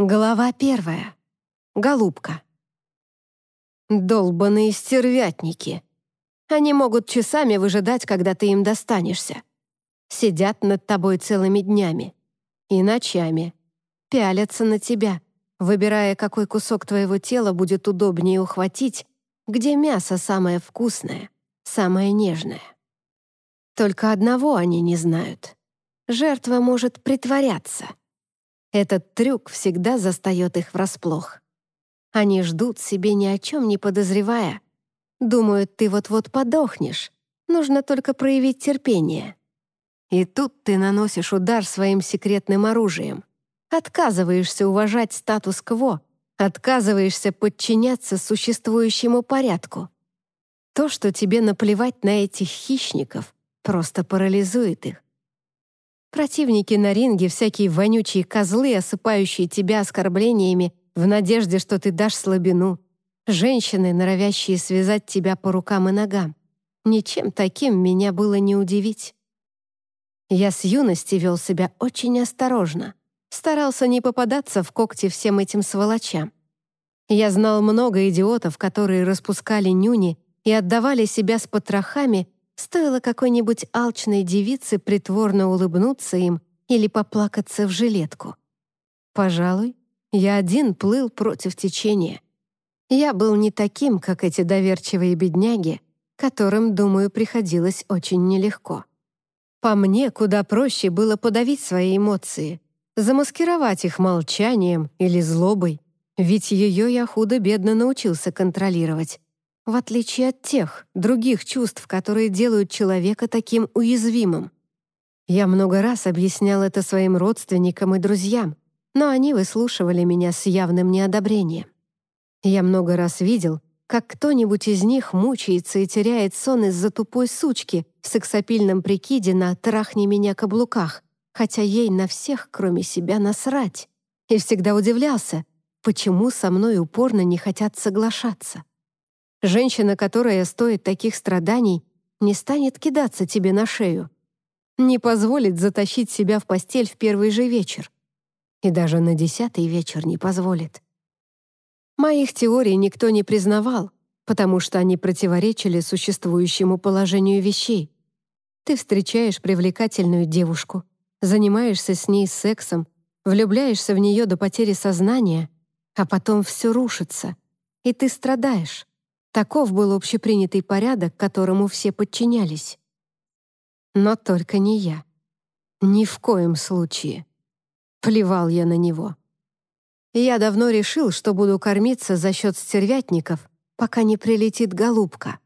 Глава первая. Голубка. Долбаные стервятники. Они могут часами выжидать, когда ты им достанешься. Сидят над тобой целыми днями. И ночами. Пялятся на тебя, выбирая, какой кусок твоего тела будет удобнее ухватить, где мясо самое вкусное, самое нежное. Только одного они не знают. Жертва может притворяться — этот трюк всегда застает их врасплох. Они ждут себе ни о чем не подозревая. Думают, ты вот-вот подохнешь. Нужно только проявить терпение. И тут ты наносишь удар своим секретным оружием. Отказываешься уважать статус-кво, отказываешься подчиняться существующему порядку. То, что тебе наплевать на этих хищников, просто парализует их. Противники на ринге, всякие вонючие козлы, осыпающие тебя оскорблениями в надежде, что ты дашь слабину. Женщины, норовящие связать тебя по рукам и ногам. Ничем таким меня было не удивить. Я с юности вел себя очень осторожно. Старался не попадаться в когти всем этим сволочам. Я знал много идиотов, которые распускали нюни и отдавали себя с потрохами Стоило какой-нибудь алчной девице притворно улыбнуться им или поплакаться в жилетку. Пожалуй, я один плыл против течения. Я был не таким, как эти доверчивые бедняги, которым, думаю, приходилось очень нелегко. По мне, куда проще было подавить свои эмоции, замаскировать их молчанием или злобой, ведь ее я худо-бедно научился контролировать, в отличие от тех, других чувств, которые делают человека таким уязвимым. Я много раз объяснял это своим родственникам и друзьям, но они выслушивали меня с явным неодобрением. Я много раз видел, как кто-нибудь из них мучается и теряет сон из-за тупой сучки в сексапильном прикиде на «трахни меня каблуках», хотя ей на всех, кроме себя, насрать. И всегда удивлялся, почему со мной упорно не хотят соглашаться. Женщина, которая стоит таких страданий, не станет кидаться тебе на шею, не позволит затащить себя в постель в первый же вечер. И даже на десятый вечер не позволит. Моих теорий никто не признавал, потому что они противоречили существующему положению вещей. Ты встречаешь привлекательную девушку, занимаешься с ней сексом, влюбляешься в нее до потери сознания, а потом все рушится, и ты страдаешь. Таков был общепринятый порядок, которому все подчинялись. Но только не я. Ни в коем случае. Плевал я на него. Я давно решил, что буду кормиться за счет стервятников, пока не прилетит голубка.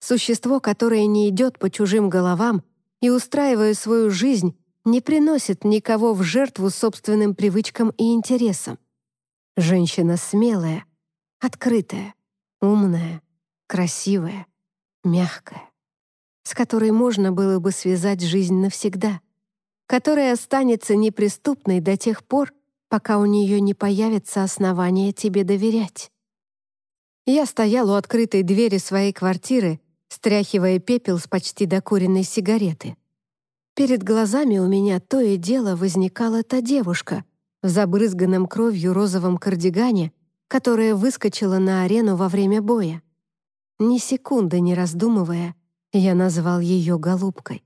Существо, которое не идет по чужим головам и, устраивая свою жизнь, не приносит никого в жертву собственным привычкам и интересам. Женщина смелая, открытая, умная, красивая, мягкая, с которой можно было бы связать жизнь навсегда, которая останется неприступной до тех пор, пока у нее не появится основания тебе доверять. Я стоял у открытой двери своей квартиры, стряхивая пепел с почти докуренной сигареты. Перед глазами у меня то и дело возникала та девушка в забрызганном кровью розовом кардигане, которая выскочила на арену во время боя. Ни секунды не раздумывая, я назвал ее голубкой.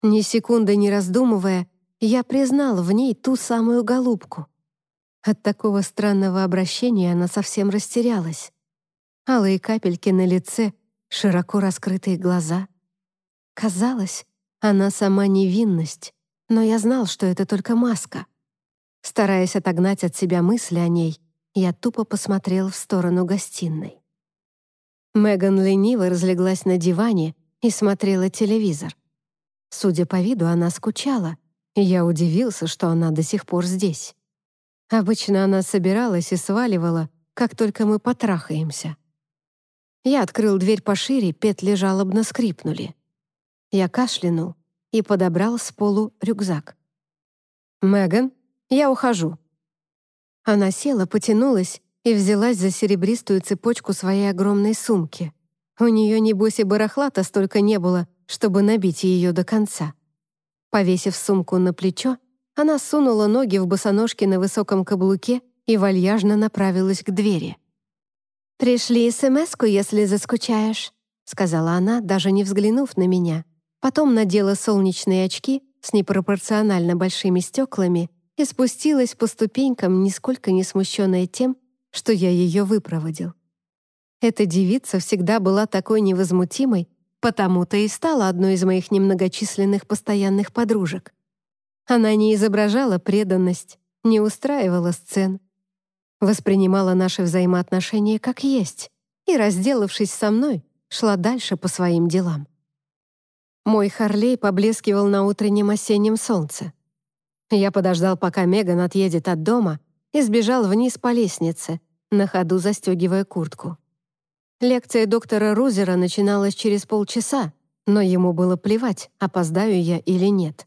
Ни секунды не раздумывая, я признал в ней ту самую голубку. От такого странного обращения она совсем растерялась. Алые капельки на лице, широко раскрытые глаза. Казалось, она сама невинность, но я знал, что это только маска. Стараясь отогнать от себя мысли о ней, я тупо посмотрел в сторону гостиной. Меган лениво разлеглась на диване и смотрела телевизор. Судя по виду, она скучала, и я удивился, что она до сих пор здесь. Обычно она собиралась и сваливала, как только мы потрахаемся. Я открыл дверь пошире, петли жалобно скрипнули. Я кашлянул и подобрал с полу рюкзак. «Меган, я ухожу», она села, потянулась и взялась за серебристую цепочку своей огромной сумки. У нее, небось, и барахла-то столько не было, чтобы набить ее до конца. Повесив сумку на плечо, Она сунула ноги в босоножки на высоком каблуке и вальяжно направилась к двери. «Пришли смс-ку, если заскучаешь», — сказала она, даже не взглянув на меня. Потом надела солнечные очки с непропорционально большими стеклами и спустилась по ступенькам, нисколько не смущенная тем, что я ее выпроводил. Эта девица всегда была такой невозмутимой, потому-то и стала одной из моих немногочисленных постоянных подружек. Она не изображала преданность, не устраивала сцен, воспринимала наши взаимоотношения как есть и, разделавшись со мной, шла дальше по своим делам. Мой Харлей поблескивал на утреннем осеннем солнце. Я подождал, пока Меган отъедет от дома, и сбежал вниз по лестнице, на ходу застегивая куртку. Лекция доктора Рузера начиналась через полчаса, но ему было плевать, опоздаю я или нет.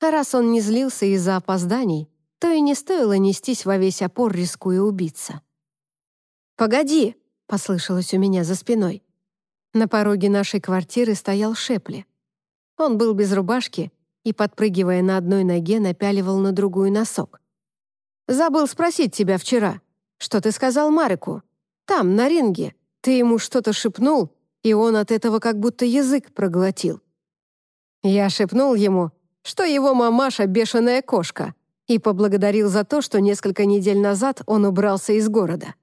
А раз он не злился из-за опозданий, то и не стоило нестись во весь опор, рискуя убиться. «Погоди!» — послышалось у меня за спиной. На пороге нашей квартиры стоял Шепли. Он был без рубашки и, подпрыгивая на одной ноге, напяливал на другую носок. «Забыл спросить тебя вчера. Что ты сказал Марику? Там, на ринге. Ты ему что-то шепнул, и он от этого как будто язык проглотил». Я шепнул ему, что его мамаша — бешеная кошка, и поблагодарил за то, что несколько недель назад он убрался из города.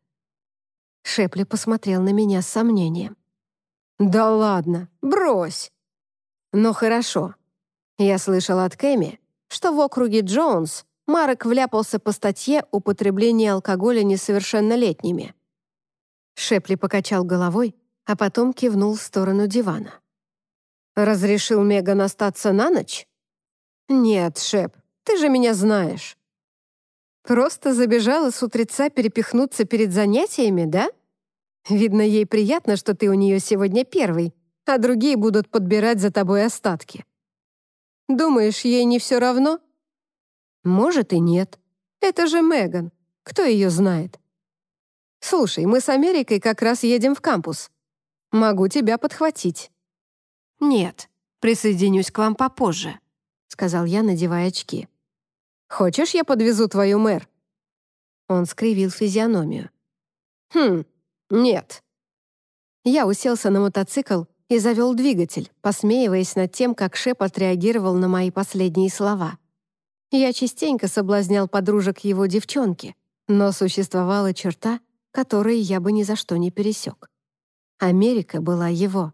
Шепли посмотрел на меня с сомнением. «Да ладно, брось!» «Ну хорошо. Я слышал от Кэми, что в округе Джонс Марек вляпался по статье употребления алкоголя несовершеннолетними». Шепли покачал головой, а потом кивнул в сторону дивана. «Разрешил Меган остаться на ночь?» «Нет, Шеп, ты же меня знаешь». «Просто забежала с утреца перепихнуться перед занятиями, да? Видно, ей приятно, что ты у нее сегодня первый, а другие будут подбирать за тобой остатки. Думаешь, ей не все равно?» «Может и нет. Это же Меган. Кто ее знает?» «Слушай, мы с Америкой как раз едем в кампус. Могу тебя подхватить». «Нет, присоединюсь к вам попозже», — сказал я, надевая очки. «Хочешь, я подвезу твою мэр?» Он скривил физиономию. «Хм, нет». Я уселся на мотоцикл и завел двигатель, посмеиваясь над тем, как Шеп отреагировал на мои последние слова. Я частенько соблазнял подружек его девчонки, но существовала черта, которую я бы ни за что не пересек. Америка была его.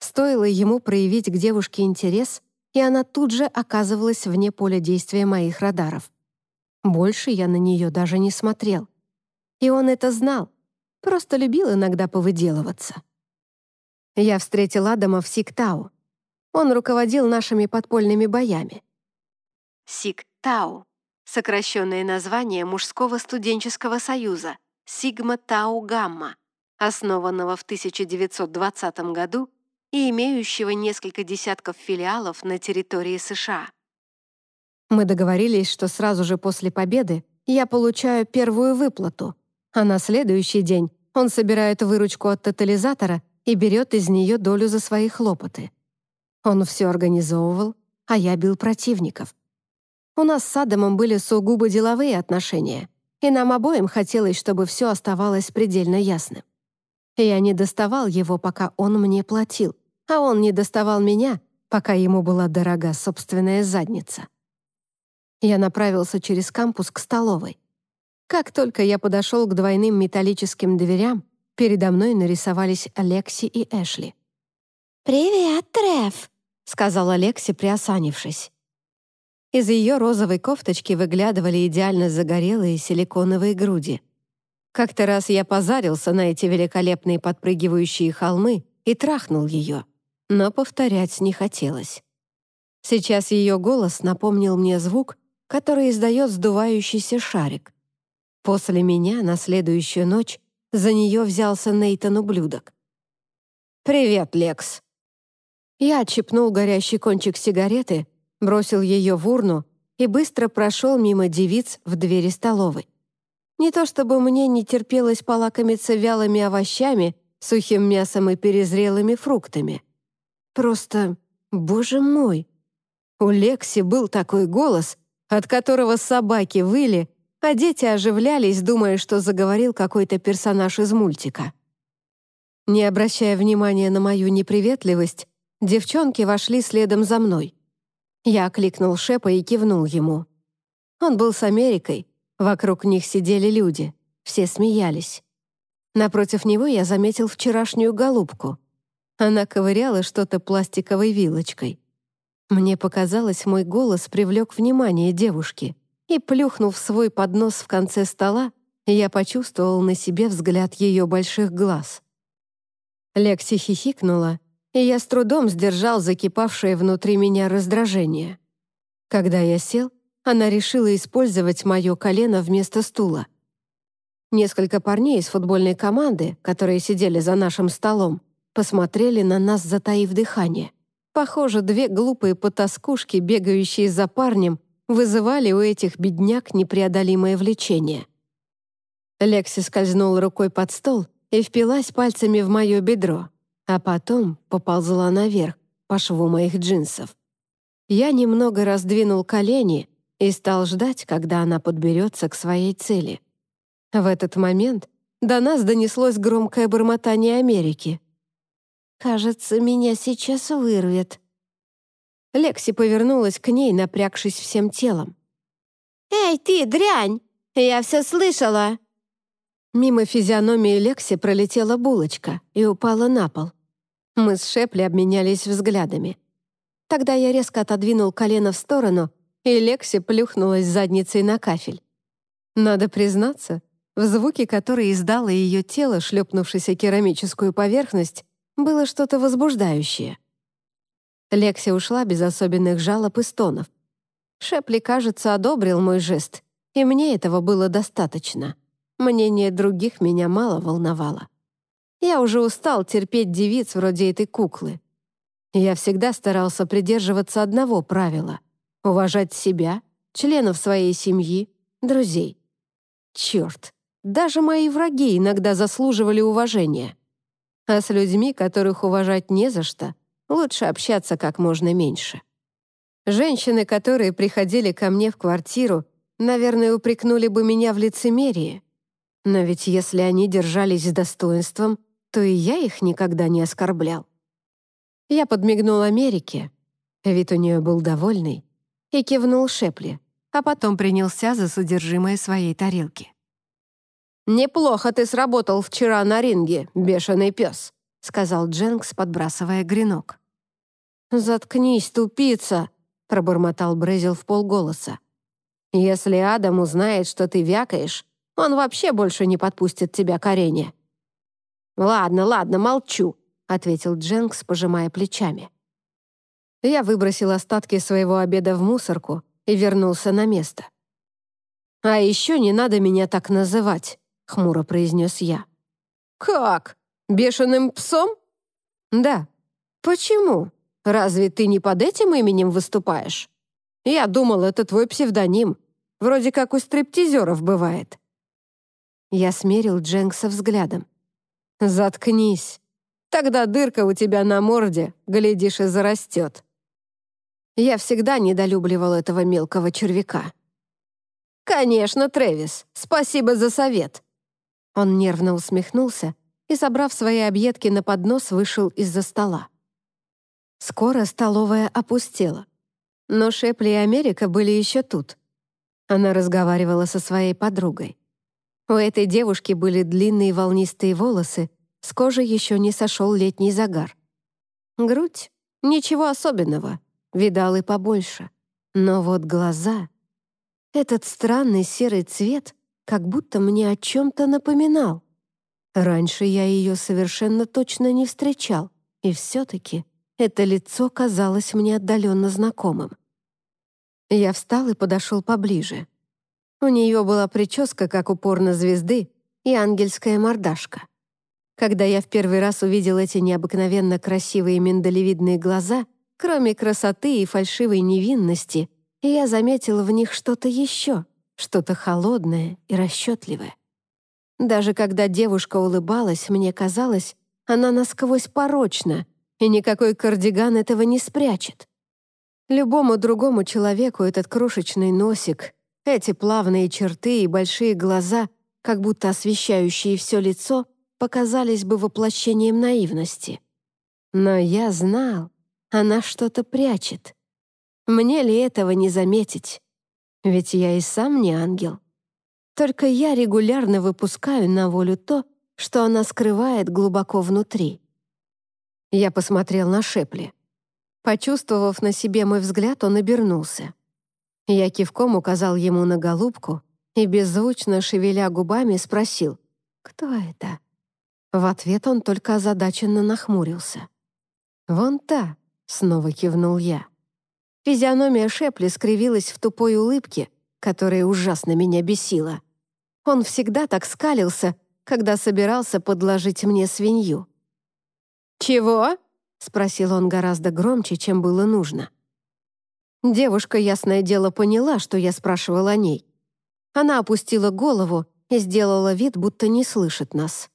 Стоило ему проявить к девушке интерес, и она тут же оказывалась вне поля действия моих радаров. Больше я на нее даже не смотрел. И он это знал, просто любил иногда повыделываться. Я встретил Адама в Сиктау. Он руководил нашими подпольными боями. Сиктау — сокращенное название мужского студенческого союза Сигма Тау Гамма, основанного в 1920 году и имеющего несколько десятков филиалов на территории США. Мы договорились, что сразу же после победы я получаю первую выплату, а на следующий день он собирает выручку от тотализатора и берет из нее долю за свои хлопоты. Он все организовывал, а я бил противников. У нас с Адамом были сугубо деловые отношения, и нам обоим хотелось, чтобы все оставалось предельно ясным. Я не доставал его, пока он мне платил, а он не доставал меня, пока ему была дорога собственная задница. Я направился через кампус к столовой. Как только я подошел к двойным металлическим дверям, передо мной нарисовались Алекси и Эшли. «Привет, Треф», — сказала Лекси, приосанившись. Из ее розовой кофточки выглядывали идеально загорелые силиконовые груди. Как-то раз я позарился на эти великолепные подпрыгивающие холмы и трахнул ее, но повторять не хотелось. Сейчас ее голос напомнил мне звук, который издает сдувающийся шарик. После меня на следующую ночь за нее взялся Нейтан ублюдок. «Привет, Лекс». Я отщипнул горящий кончик сигареты, бросил ее в урну и быстро прошел мимо девиц в двери столовой. Не то чтобы мне не терпелось полакомиться вялыми овощами, сухим мясом и перезрелыми фруктами. Просто, боже мой, у Лекси был такой голос, от которого собаки выли, а дети оживлялись, думая, что заговорил какой-то персонаж из мультика. Не обращая внимания на мою неприветливость, девчонки вошли следом за мной. Я окликнул Шепа и кивнул ему. Он был с Америкой, вокруг них сидели люди, все смеялись. Напротив него я заметил вчерашнюю голубку. Она ковыряла что-то пластиковой вилочкой. Мне показалось, мой голос привлек внимание девушки, и, плюхнув свой поднос в конце стола, я почувствовал на себе взгляд ее больших глаз. Лекси хихикнула, и я с трудом сдержал закипавшее внутри меня раздражение. Когда я сел, она решила использовать мое колено вместо стула. Несколько парней из футбольной команды, которые сидели за нашим столом, посмотрели на нас, затаив дыхание. Похоже, две глупые потаскушки, бегающие за парнем, вызывали у этих бедняк непреодолимое влечение. Лекси скользнула рукой под стол и впилась пальцами в мое бедро, а потом поползла наверх, по шву моих джинсов. Я немного раздвинул колени и стал ждать, когда она подберется к своей цели. В этот момент до нас донеслось громкое бормотание Америки. «Кажется, меня сейчас вырвет». Лекси повернулась к ней, напрягшись всем телом. «Эй, ты, дрянь! Я все слышала!» Мимо физиономии Лекси пролетела булочка и упала на пол. Мы с Шепли обменялись взглядами. Тогда я резко отодвинул колено в сторону, и Лекси плюхнулась задницей на кафель. Надо признаться, в звуке, который издало ее тело, шлепнувшись керамическую поверхность, было что-то возбуждающее. Лекси ушла без особенных жалоб и стонов. Шепли, кажется, одобрил мой жест, и мне этого было достаточно. Мнение других меня мало волновало. Я уже устал терпеть девиц вроде этой куклы. Я всегда старался придерживаться одного правила — уважать себя, членов своей семьи, друзей. Черт, даже мои враги иногда заслуживали уважения. А с людьми, которых уважать не за что, лучше общаться как можно меньше. Женщины, которые приходили ко мне в квартиру, наверное, упрекнули бы меня в лицемерии. Но ведь если они держались с достоинством, то и я их никогда не оскорблял. Я подмигнул Америке, вид у нее был довольный, и кивнул Шепли, а потом принялся за содержимое своей тарелки. «Неплохо ты сработал вчера на ринге, бешеный пес», сказал Дженкс, подбрасывая гренок. «Заткнись, тупица!» пробормотал Брезил в полголоса. «Если Адам узнает, что ты вякаешь, он вообще больше не подпустит тебя к арене». «Ладно, ладно, молчу», — ответил Дженкс, пожимая плечами. Я выбросил остатки своего обеда в мусорку и вернулся на место. «А еще не надо меня так называть», — хмуро произнес я. «Как? Бешеным псом?» «Да». «Почему? Разве ты не под этим именем выступаешь?» «Я думал, это твой псевдоним. Вроде как у стриптизеров бывает». Я смерил Дженкса взглядом. «Заткнись. Тогда дырка у тебя на морде, глядишь, и зарастет». Я всегда недолюбливал этого мелкого червяка. «Конечно, Трэвис, спасибо за совет». Он нервно усмехнулся и, собрав свои объедки на поднос, вышел из-за стола. Скоро столовая опустела. Но Шепли и Америка были еще тут. Она разговаривала со своей подругой. У этой девушки были длинные волнистые волосы, с кожи еще не сошел летний загар. Грудь — ничего особенного, видал и побольше. Но вот глаза... Этот странный серый цвет как будто мне о чем-то напоминал. Раньше я ее совершенно точно не встречал, и все-таки это лицо казалось мне отдаленно знакомым. Я встал и подошел поближе. У нее была прическа, как у порно-звезды, и ангельская мордашка. Когда я в первый раз увидел эти необыкновенно красивые миндалевидные глаза, кроме красоты и фальшивой невинности, я заметил в них что-то еще, что-то холодное и расчетливое. Даже когда девушка улыбалась, мне казалось, она насквозь порочна, и никакой кардиган этого не спрячет. Любому другому человеку этот крошечный носик, эти плавные черты и большие глаза, как будто освещающие все лицо, показались бы воплощением наивности. Но я знал, она что-то прячет. Мне ли этого не заметить? Ведь я и сам не ангел. Только я регулярно выпускаю на волю то, что она скрывает глубоко внутри. Я посмотрел на Шепли. Почувствовав на себе мой взгляд, он обернулся. Я кивком указал ему на голубку и, беззвучно шевеля губами, спросил, «Кто это?» В ответ он только озадаченно нахмурился. «Вон та», — снова кивнул я. Физиономия Шепли скривилась в тупой улыбке, которая ужасно меня бесила. Он всегда так скалился, когда собирался подложить мне свинью. «Чего?» — спросил он гораздо громче, чем было нужно. Девушка, ясное дело, поняла, что я спрашивал о ней. Она опустила голову и сделала вид, будто не слышит нас.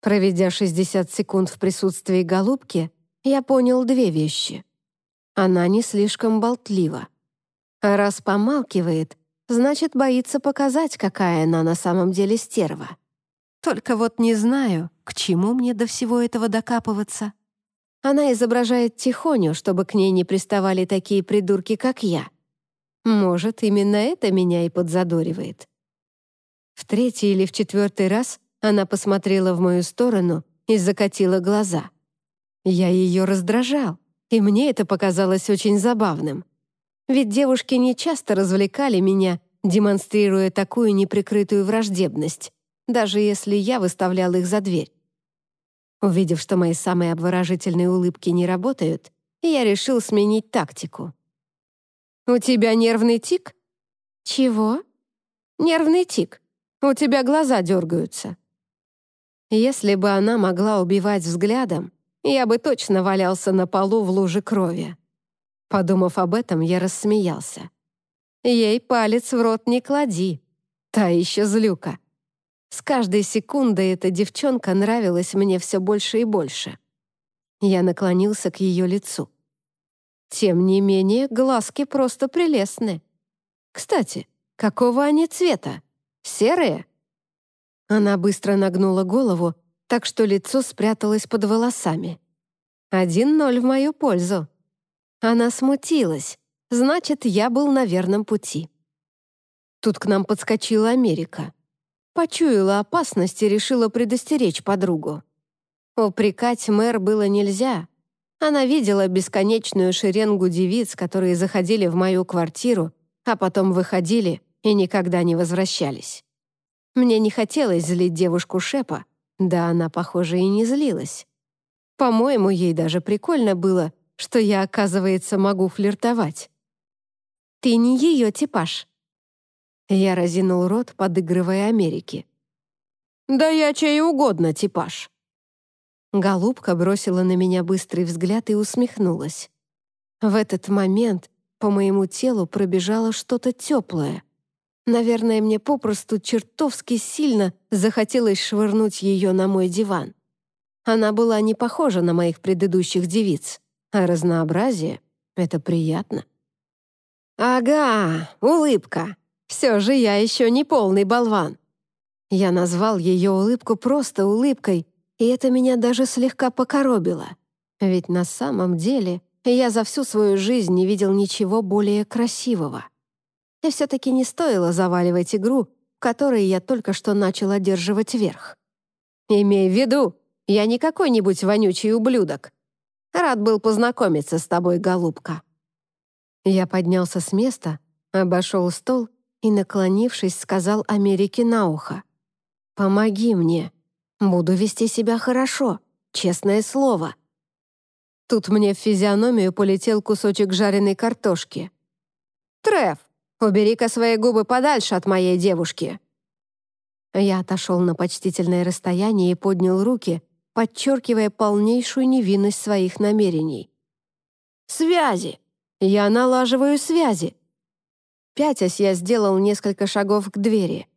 Проведя 60 секунд в присутствии голубки, я понял две вещи. Она не слишком болтлива. Раз помалкивает, значит, боится показать, какая она на самом деле стерва. Только вот не знаю, к чему мне до всего этого докапываться. Она изображает тихоню, чтобы к ней не приставали такие придурки, как я. Может, именно это меня и подзадоривает. В третий или в четвертый раз она посмотрела в мою сторону и закатила глаза. Я ее раздражал, и мне это показалось очень забавным. Ведь девушки не часто развлекали меня, демонстрируя такую неприкрытую враждебность, даже если я выставлял их за дверь. Увидев, что мои самые обворожительные улыбки не работают, я решил сменить тактику. «У тебя нервный тик?» «Чего?» «Нервный тик. У тебя глаза дергаются». Если бы она могла убивать взглядом, я бы точно валялся на полу в луже крови. Подумав об этом, я рассмеялся. Ей палец в рот не клади. Та еще злюка. С каждой секундой эта девчонка нравилась мне все больше и больше. Я наклонился к ее лицу. Тем не менее, глазки просто прелестны. Кстати, какого они цвета? Серые? Она быстро нагнула голову так что лицо спряталось под волосами. Один ноль в мою пользу. Она смутилась, значит, я был на верном пути. Тут к нам подскочила Америка. Почуяла опасность и решила предостеречь подругу. Упрекать мэр было нельзя. Она видела бесконечную шеренгу девиц, которые заходили в мою квартиру, а потом выходили и никогда не возвращались. Мне не хотелось злить девушку Шепа, да она, похоже, и не злилась. По-моему, ей даже прикольно было, что я, оказывается, могу флиртовать. «Ты не ее типаж». Я разинул рот, подыгрывая Америке. «Да я чей угодно типаж». Голубка бросила на меня быстрый взгляд и усмехнулась. В этот момент по моему телу пробежало что-то теплое — Наверное, мне попросту чертовски сильно захотелось швырнуть ее на мой диван. Она была не похожа на моих предыдущих девиц, а разнообразие — это приятно. «Ага, улыбка. Все же я еще не полный болван». Я назвал ее улыбку просто улыбкой, и это меня даже слегка покоробило. Ведь на самом деле я за всю свою жизнь не видел ничего более красивого и все-таки не стоило заваливать игру, в которой я только что начал одерживать верх. «Имей в виду, я не какой-нибудь вонючий ублюдок. Рад был познакомиться с тобой, голубка». Я поднялся с места, обошел стол и, наклонившись, сказал Америке на ухо. «Помоги мне. Буду вести себя хорошо, честное слово». Тут мне в физиономию полетел кусочек жареной картошки. «Треф, Убери-ка свои губы подальше от моей девушки!» Я отошел на почтительное расстояние и поднял руки, подчеркивая полнейшую невинность своих намерений. «Связи! Я налаживаю связи!» Пятясь, я сделал несколько шагов к двери.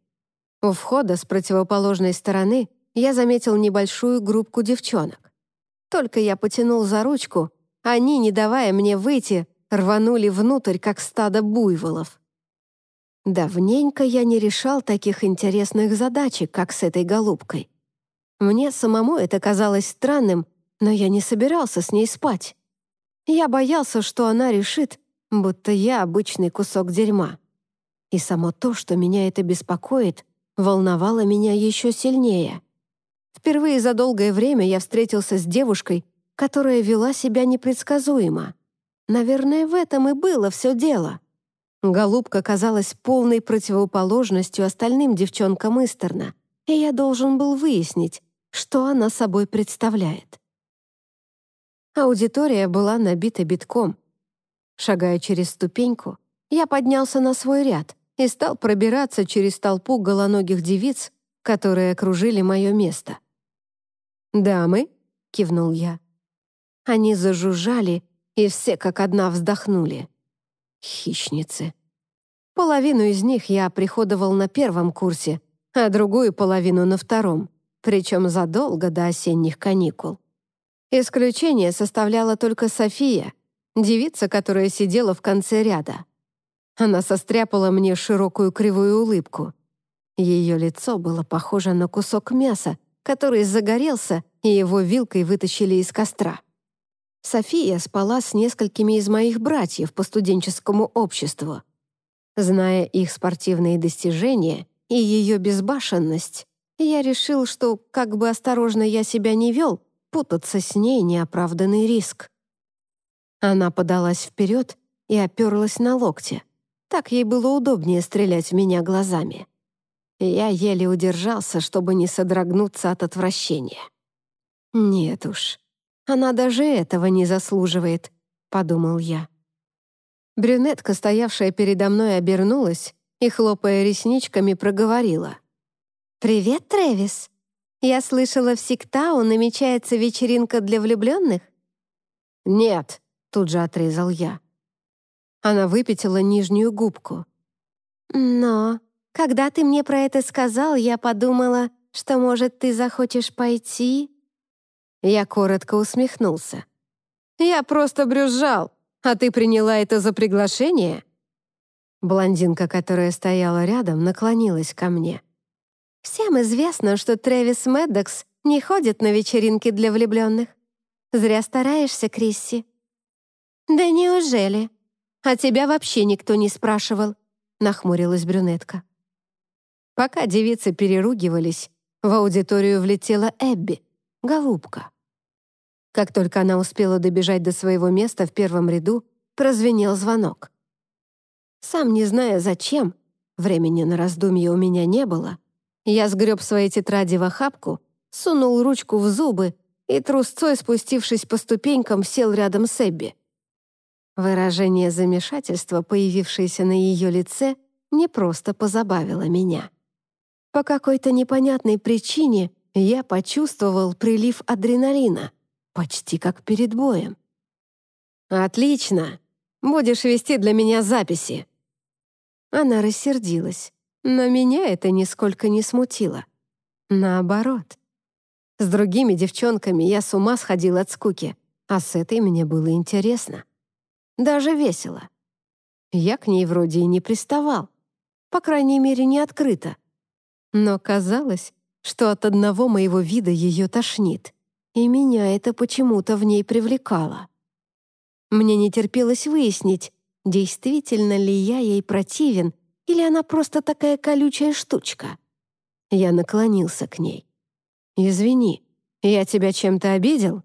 У входа с противоположной стороны я заметил небольшую группку девчонок. Только я потянул за ручку, они, не давая мне выйти, рванули внутрь, как стадо буйволов. Давненько я не решал таких интересных задачек, как с этой голубкой. Мне самому это казалось странным, но я не собирался с ней спать. Я боялся, что она решит, будто я обычный кусок дерьма. И само то, что меня это беспокоит, волновало меня еще сильнее. Впервые за долгое время я встретился с девушкой, которая вела себя непредсказуемо. Наверное, в этом и было все дело. Голубка казалась полной противоположностью остальным девчонкам Истерна, и я должен был выяснить, что она собой представляет. Аудитория была набита битком. Шагая через ступеньку, я поднялся на свой ряд и стал пробираться через толпу голоногих девиц, которые окружили мое место. «Дамы?» — кивнул я. Они зажужжали, и все как одна вздохнули. Хищницы. Половину из них я приходовал на первом курсе, а другую половину на втором, причем задолго до осенних каникул. Исключение составляла только София, девица, которая сидела в конце ряда. Она состряпала мне широкую кривую улыбку. Ее лицо было похоже на кусок мяса, который загорелся, и его вилкой вытащили из костра. София спала с несколькими из моих братьев по студенческому обществу. Зная их спортивные достижения и ее безбашенность, я решил, что, как бы осторожно я себя не вел, путаться с ней — неоправданный риск. Она подалась вперед и оперлась на локте. Так ей было удобнее стрелять в меня глазами. Я еле удержался, чтобы не содрогнуться от отвращения. «Нет уж, она даже этого не заслуживает», — подумал я. Брюнетка, стоявшая передо мной, обернулась и, хлопая ресничками, проговорила. «Привет, Трэвис. Я слышала, в Сиктау намечается вечеринка для влюбленных?» «Нет», — тут же отрезал я. Она выпятила нижнюю губку. «Но, когда ты мне про это сказал, я подумала, что, может, ты захочешь пойти?» Я коротко усмехнулся. «Я просто брюзжал, а ты приняла это за приглашение?» Блондинка, которая стояла рядом, наклонилась ко мне. «Всем известно, что Трэвис Мэддокс не ходит на вечеринки для влюбленных. Зря стараешься, Крисси». «Да неужели? А тебя вообще никто не спрашивал», — нахмурилась брюнетка. Пока девицы переругивались, в аудиторию влетела Эбби, голубка. Как только она успела добежать до своего места в первом ряду, прозвенел звонок. Сам не зная зачем, времени на раздумье у меня не было, я сгреб свои тетради в охапку, сунул ручку в зубы и, трусцой спустившись по ступенькам, сел рядом с Эбби. Выражение замешательства, появившееся на ее лице, не просто позабавило меня. По какой-то непонятной причине я почувствовал прилив адреналина, почти как перед боем. «Отлично! Будешь вести для меня записи!» Она рассердилась, но меня это нисколько не смутило. Наоборот. С другими девчонками я с ума сходил от скуки, а с этой мне было интересно. Даже весело. Я к ней вроде и не приставал. По крайней мере, не открыто. Но казалось, что от одного моего вида ее тошнит и меня это почему-то в ней привлекало. Мне не терпелось выяснить, действительно ли я ей противен или она просто такая колючая штучка. Я наклонился к ней. «Извини, я тебя чем-то обидел?»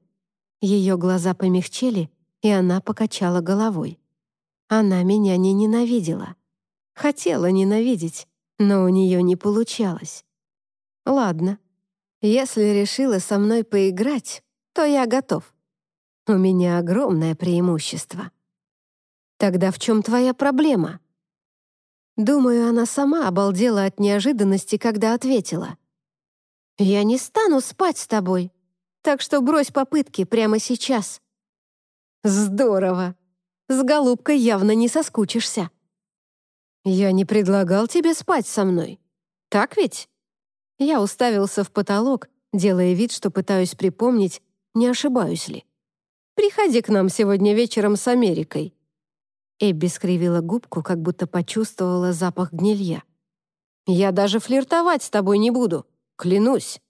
Ее глаза помягчели, и она покачала головой. Она меня не ненавидела. Хотела ненавидеть, но у нее не получалось. Ладно, если решила со мной поиграть, то я готов. У меня огромное преимущество. Тогда в чем твоя проблема? Думаю, она сама обалдела от неожиданности, когда ответила. «Я не стану спать с тобой, так что брось попытки прямо сейчас». «Здорово! С голубкой явно не соскучишься». «Я не предлагал тебе спать со мной. Так ведь?» Я уставился в потолок, делая вид, что пытаюсь припомнить, не ошибаюсь ли. «Приходи к нам сегодня вечером с Америкой. Эбби скривила губку, как будто почувствовала запах гнилья. «Я даже флиртовать с тобой не буду, клянусь».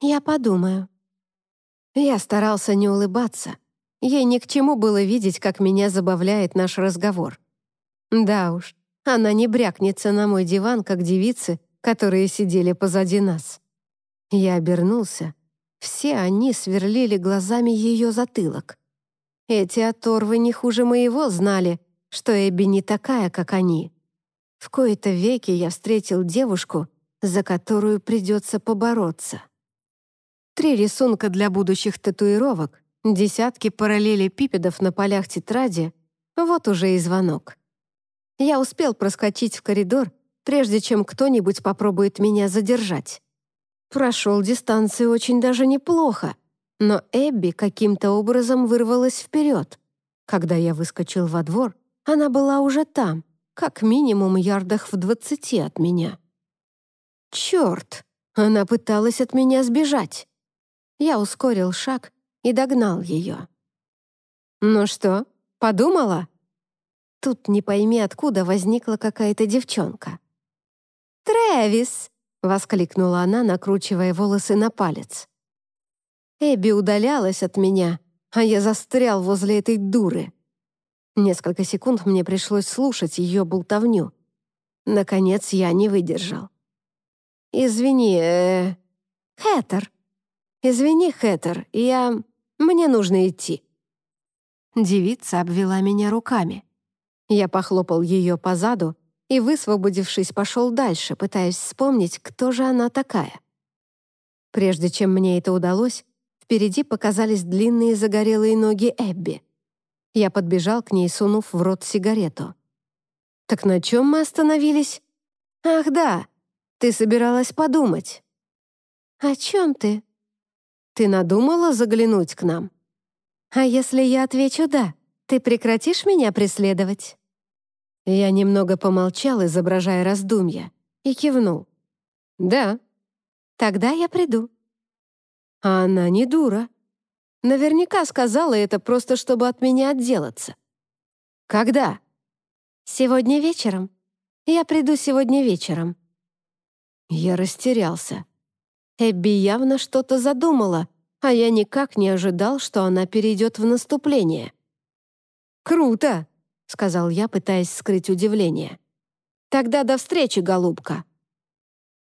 «Я подумаю». Я старался не улыбаться. Ей ни к чему было видеть, как меня забавляет наш разговор. Да уж, она не брякнется на мой диван, как девицы, которые сидели позади нас. Я обернулся. Все они сверлили глазами ее затылок. Эти оторвы не хуже моего знали, что Эбби не такая, как они. В кои-то веки я встретил девушку, за которую придется побороться. Три рисунка для будущих татуировок, десятки параллелепипедов на полях тетради — вот уже и звонок. Я успел проскочить в коридор, прежде чем кто-нибудь попробует меня задержать. Прошел дистанцию очень даже неплохо, но Эбби каким-то образом вырвалась вперед. Когда я выскочил во двор, она была уже там, как минимум ярдах в двадцати от меня. Черт! Она пыталась от меня сбежать. Я ускорил шаг и догнал ее. «Ну что, подумала?» Тут не пойми, откуда возникла какая-то девчонка. «Трэвис!» — воскликнула она, накручивая волосы на палец. Эбби удалялась от меня, а я застрял возле этой дуры. Несколько секунд мне пришлось слушать ее болтовню. Наконец я не выдержал. «Извини, э... Хэттер. Извини, Хэттер, я... Мне нужно идти». Девица обвела меня руками. Я похлопал ее по заду и, высвободившись, пошел дальше, пытаясь вспомнить, кто же она такая. Прежде чем мне это удалось, впереди показались длинные загорелые ноги Эбби. Я подбежал к ней, сунув в рот сигарету. «Так на чем мы остановились?» «Ах, да, ты собиралась подумать». «О чем ты?» «Ты надумала заглянуть к нам?» «А если я отвечу «да», ты прекратишь меня преследовать?» Я немного помолчал, изображая раздумья, и кивнул. «Да». «Тогда я приду». А она не дура. Наверняка сказала это просто, чтобы от меня отделаться. Когда? Сегодня вечером. Я приду сегодня вечером. Я растерялся. Эбби явно что-то задумала, а я никак не ожидал, что она перейдет в наступление. «Круто!» — сказал я, пытаясь скрыть удивление. «Тогда до встречи, голубка!»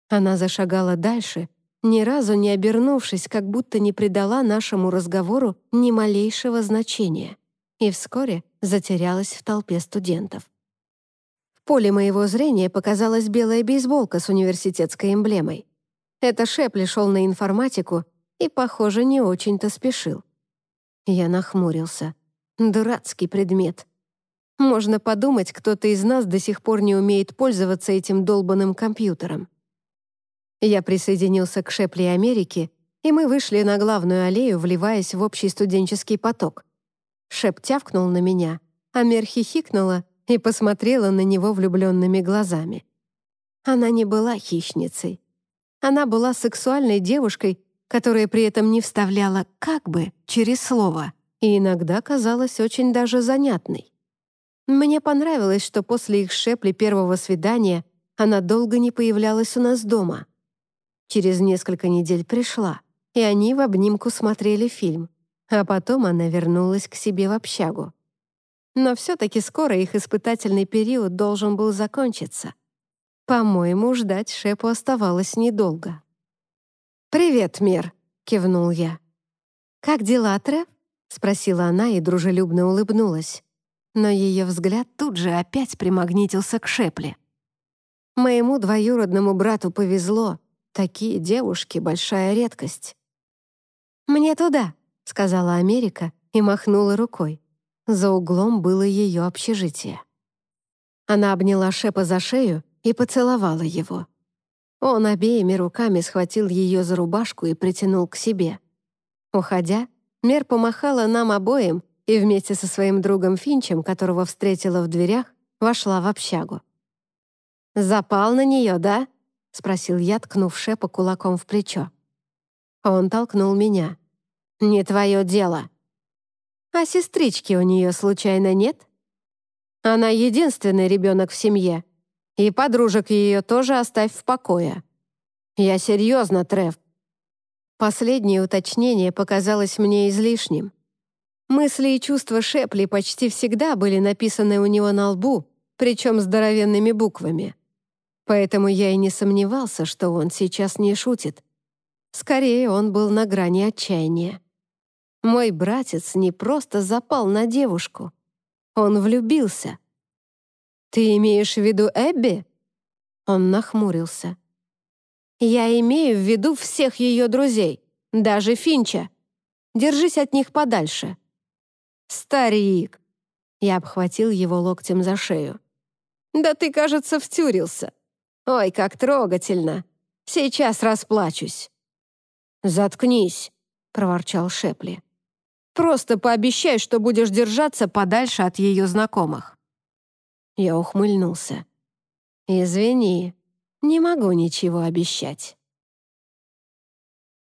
Она зашагала дальше, ни разу не обернувшись, как будто не придала нашему разговору ни малейшего значения, и вскоре затерялась в толпе студентов. В поле моего зрения показалась белая бейсболка с университетской эмблемой. Это Шепли шел на информатику и, похоже, не очень-то спешил. Я нахмурился. Дурацкий предмет. Можно подумать, кто-то из нас до сих пор не умеет пользоваться этим долбанным компьютером. Я присоединился к Шепли Америки, и мы вышли на главную аллею, вливаясь в общий студенческий поток. Шеп тявкнул на меня, а Мер хихикнула и посмотрела на него влюбленными глазами. Она не была хищницей. Она была сексуальной девушкой, которая при этом не вставляла «как бы» через слово и иногда казалась очень даже занятной. Мне понравилось, что после их шепли первого свидания она долго не появлялась у нас дома — Через несколько недель пришла, и они в обнимку смотрели фильм, а потом она вернулась к себе в общагу. Но все-таки скоро их испытательный период должен был закончиться. По-моему, ждать Шепу оставалось недолго. «Привет, Мир», — кивнул я. «Как дела, Трев?» — спросила она и дружелюбно улыбнулась. Но ее взгляд тут же опять примагнитился к Шепле. Моему двоюродному брату повезло, Такие девушки — большая редкость. «Мне туда», — сказала Америка и махнула рукой. За углом было ее общежитие. Она обняла Шепа за шею и поцеловала его. Он обеими руками схватил ее за рубашку и притянул к себе. Уходя, Мер помахала нам обоим и вместе со своим другом Финчем, которого встретила в дверях, вошла в общагу. «Запал на нее, да?» — спросил я, ткнув Шепа кулаком в плечо. Он толкнул меня. «Не твое дело». «А сестрички у нее случайно нет?» Она единственный ребенок в семье, и подружек ее тоже оставь в покое. Я серьезно, Трев. Последнее уточнение показалось мне излишним. Мысли и чувства Шепли почти всегда были написаны у него на лбу, причем здоровенными буквами. Поэтому я и не сомневался, что он сейчас не шутит. Скорее, он был на грани отчаяния. Мой братец не просто запал на девушку. Он влюбился. «Ты имеешь в виду Эбби?» Он нахмурился. «Я имею в виду всех ее друзей, даже Финча. Держись от них подальше». «Старик!» Я обхватил его локтем за шею. «Да ты, кажется, втюрился. Ой, как трогательно. Сейчас расплачусь». «Заткнись», — проворчал Шепли. «Просто пообещай, что будешь держаться подальше от ее знакомых». Я ухмыльнулся. «Извини, не могу ничего обещать».